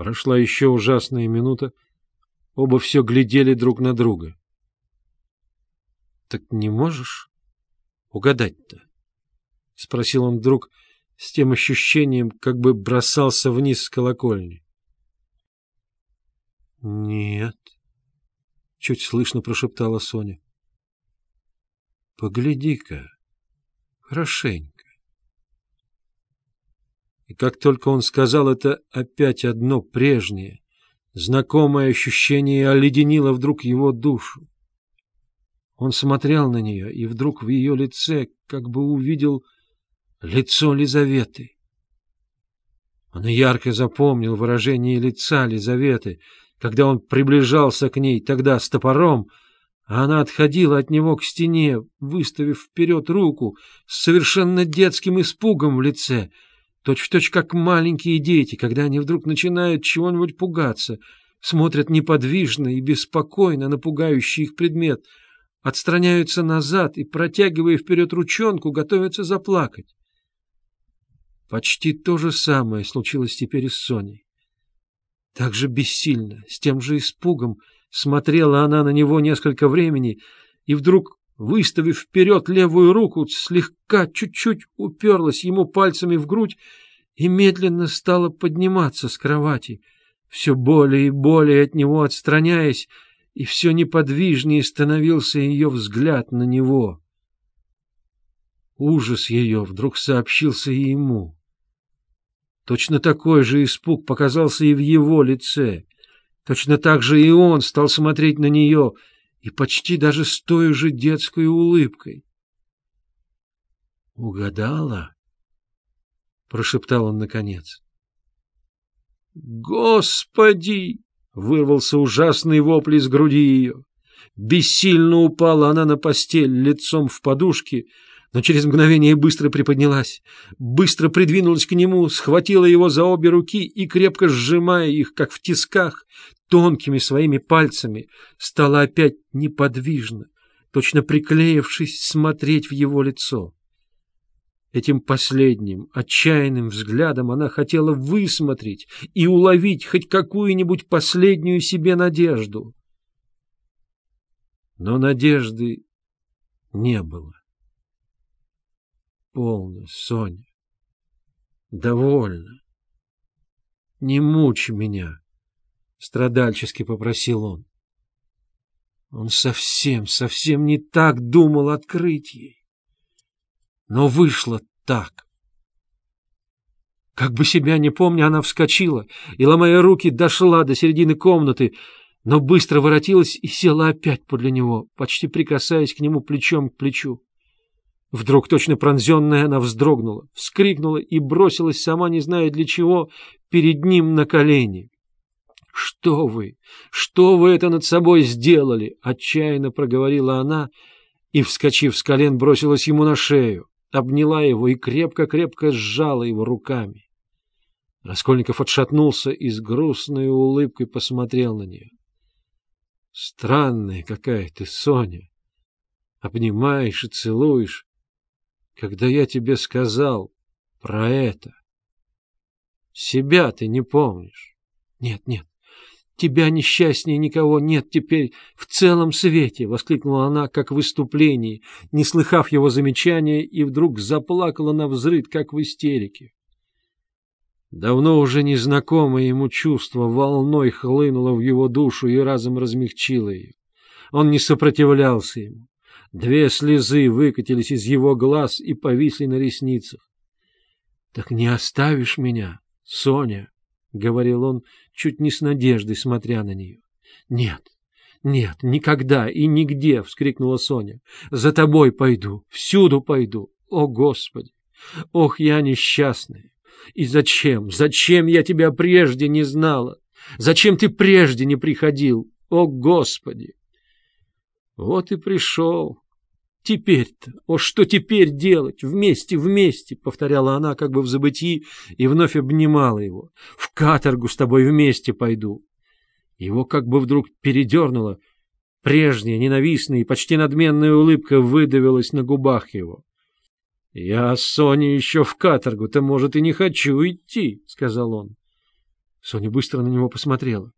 Прошла еще ужасная минута. Оба все глядели друг на друга. — Так не можешь угадать-то? — спросил он вдруг с тем ощущением, как бы бросался вниз с колокольни. — Нет, — чуть слышно прошептала Соня. — Погляди-ка, хорошенько. И как только он сказал это, опять одно прежнее, знакомое ощущение оледенило вдруг его душу. Он смотрел на нее, и вдруг в ее лице как бы увидел лицо Лизаветы. Он ярко запомнил выражение лица Лизаветы, когда он приближался к ней тогда с топором, а она отходила от него к стене, выставив вперед руку с совершенно детским испугом в лице — Точь-в-точь, точь, как маленькие дети, когда они вдруг начинают чего-нибудь пугаться, смотрят неподвижно и беспокойно на пугающий их предмет, отстраняются назад и, протягивая вперед ручонку, готовятся заплакать. Почти то же самое случилось теперь и с Соней. Так же бессильно, с тем же испугом смотрела она на него несколько времени, и вдруг выставив вперед левую руку, слегка, чуть-чуть уперлась ему пальцами в грудь и медленно стала подниматься с кровати, все более и более от него отстраняясь, и все неподвижнее становился ее взгляд на него. Ужас ее вдруг сообщился и ему. Точно такой же испуг показался и в его лице. Точно так же и он стал смотреть на нее — и почти даже с той же детской улыбкой. «Угадала?» — прошептал он наконец. «Господи!» — вырвался ужасный вопль из груди ее. Бессильно упала она на постель лицом в подушке, но через мгновение быстро приподнялась, быстро придвинулась к нему, схватила его за обе руки и, крепко сжимая их, как в тисках, тонкими своими пальцами, стала опять неподвижно, точно приклеившись смотреть в его лицо. Этим последним, отчаянным взглядом она хотела высмотреть и уловить хоть какую-нибудь последнюю себе надежду. Но надежды не было. Полно, Соня. Довольно. Не мучь меня. — страдальчески попросил он. Он совсем, совсем не так думал открыть ей. Но вышло так. Как бы себя не помня, она вскочила и, ломая руки, дошла до середины комнаты, но быстро воротилась и села опять подле него, почти прикасаясь к нему плечом к плечу. Вдруг, точно пронзенная, она вздрогнула, вскрикнула и бросилась, сама не зная для чего, перед ним на колени. «Что вы? Что вы это над собой сделали?» — отчаянно проговорила она и, вскочив с колен, бросилась ему на шею, обняла его и крепко-крепко сжала его руками. Раскольников отшатнулся и с грустной улыбкой посмотрел на нее. — Странная какая ты, Соня. Обнимаешь и целуешь, когда я тебе сказал про это. Себя ты не помнишь. Нет, нет, Тебя несчастнее никого нет теперь в целом свете! — воскликнула она, как в выступлении, не слыхав его замечания, и вдруг заплакала на взрыд, как в истерике. Давно уже незнакомое ему чувство волной хлынуло в его душу и разом размягчило ее. Он не сопротивлялся ему. Две слезы выкатились из его глаз и повисли на ресницах. — Так не оставишь меня, Соня? — говорил он, чуть не с надеждой, смотря на нее. — Нет, нет, никогда и нигде! — вскрикнула Соня. — За тобой пойду, всюду пойду. О, Господи! Ох, я несчастная! И зачем, зачем я тебя прежде не знала? Зачем ты прежде не приходил? О, Господи! Вот и пришел, Теперь-то, о, что теперь делать? Вместе, вместе, — повторяла она как бы в забытии и вновь обнимала его. В каторгу с тобой вместе пойду. Его как бы вдруг передернуло. Прежняя, ненавистная и почти надменная улыбка выдавилась на губах его. — Я, Соня, еще в каторгу-то, может, и не хочу идти, — сказал он. Соня быстро на него посмотрела.